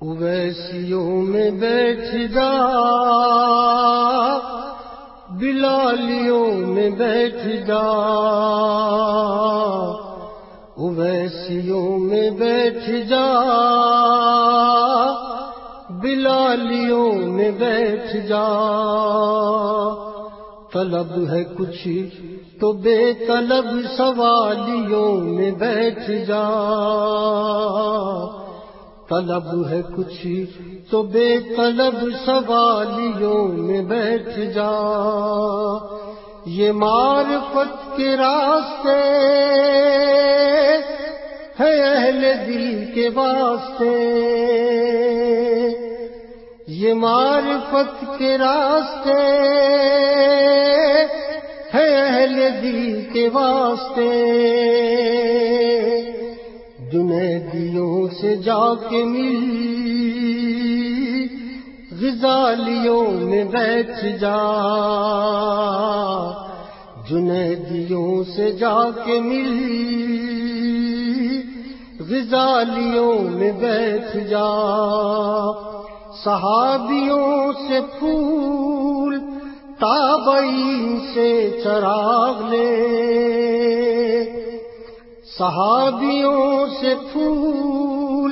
اویسیوں میں بیٹھ جا۔ بلالیوں میں بیٹھ جا۔ اویسیوں میں بیٹھ جا۔ بلالیوں میں بیٹھ جا۔ طلب ہے کچھ تو بے طلب سوالیوں میں بیٹھ جا۔ طلب ہے کچھ تو بے طلب سوالیوں میں بیٹھ جا۔ یہ معرفت کے راستے ہے اہل دل کے واسطے۔ یہ معرفت کے راستے ہے اہل دل کے واسطے۔ جنیدیوں سے جا کے مل غزالیوں میں بیٹھ جا۔ جنیدیوں سے جا کے مل غزالیوں میں بیٹھ جا۔ صحابیوں سے پھول تابئی سے چراغ لے۔ صحابیوں سے پھول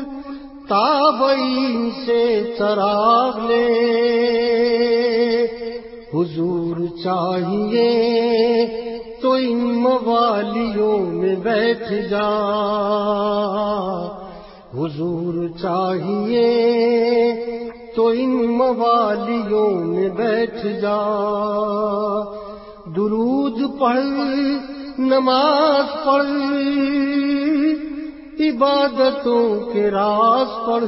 تابئی سے چراغ لے۔ حضور چاہیے تو ان موالیوں میں بیٹھ جا۔ حضور چاہیے تو ان موالیوں میں بیٹھ جا۔ درود پڑھ نماز پڑھ عبادتوں کے راز پڑھ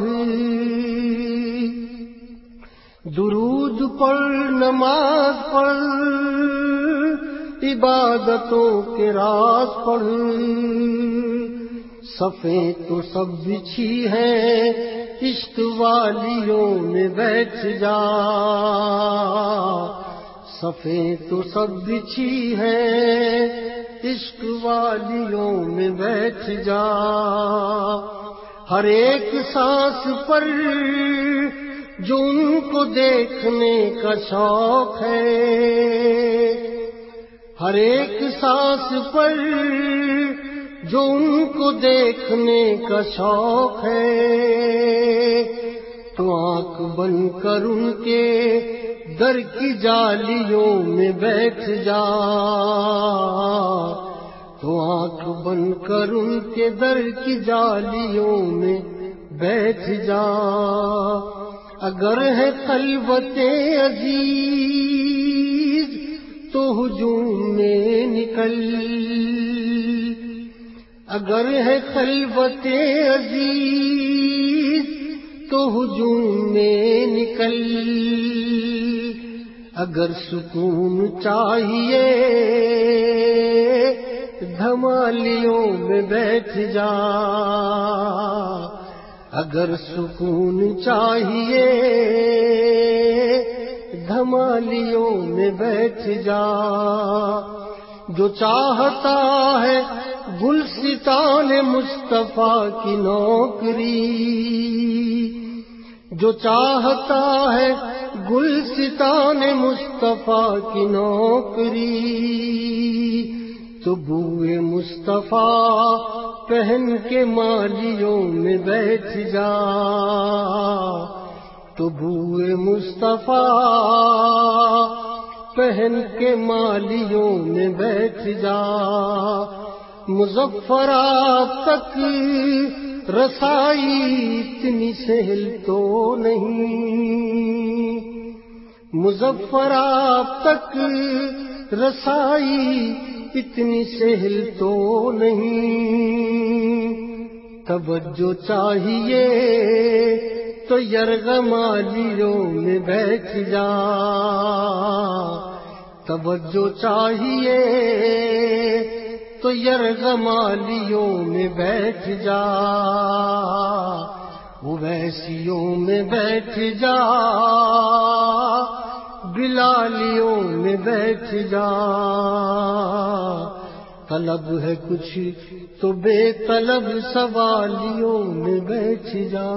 درود پڑھ نماز پڑھ عبادتوں کے راز پڑھ صفیں تو سب بچھی ہیں، عشق والیوں میں بیٹھ جا۔ صفیں تو سب بچھی ہیں عشق والیوں میں بیٹھ جا۔ ہر ایک سانس پر جو ان کو دیکھنے کا شوق ہے۔ ہر ایک سانس پر جو ان کو دیکھنے کا شوق ہے۔ تو آنکھ بن کر ان کے در کی جالیوں میں بیٹھ جا۔ آنکھ بن کر ان کے در کی جالیوں میں بیٹھ جا۔ اگر ہے خلوت عزیز تو ہجوم میں نکل۔ اگر ہے خلوت عزیز تو ہجوم میں نکل۔ اگر سکون چاہیے دھمالیوں میں بیٹھ جا۔ اگر سکون چاہیے، دھمالیوں میں بیٹھ جا۔ جو چاہتا ہے، گلستان مصطفیٰ کی نوکری۔ جو چاہتا ہے، گلستان مصطفیٰ کی نوکری۔ تو بوئے مصطفیٰ پہن کے مالیوں میں بیٹھ جا۔ تو بوئے مصطفیٰ پہن کے مالیوں میں بیٹھ جا۔ مظفرات تک رسائی اتنی سہل تو نہیں۔ مظفرات تک رسائی اتنی سہل تو نہیں۔ توجہ چاہیے تو یرغمالیوں میں بیٹھ جا۔ توجہ چاہیے تو یرغمالیوں میں بیٹھ جا۔ ویسیوں میں بیٹھ جا۔ بلالیوں میں بیٹھ جا۔ طلب ہے کچھ تو بے طلب سوالیوں میں بیٹھ جا۔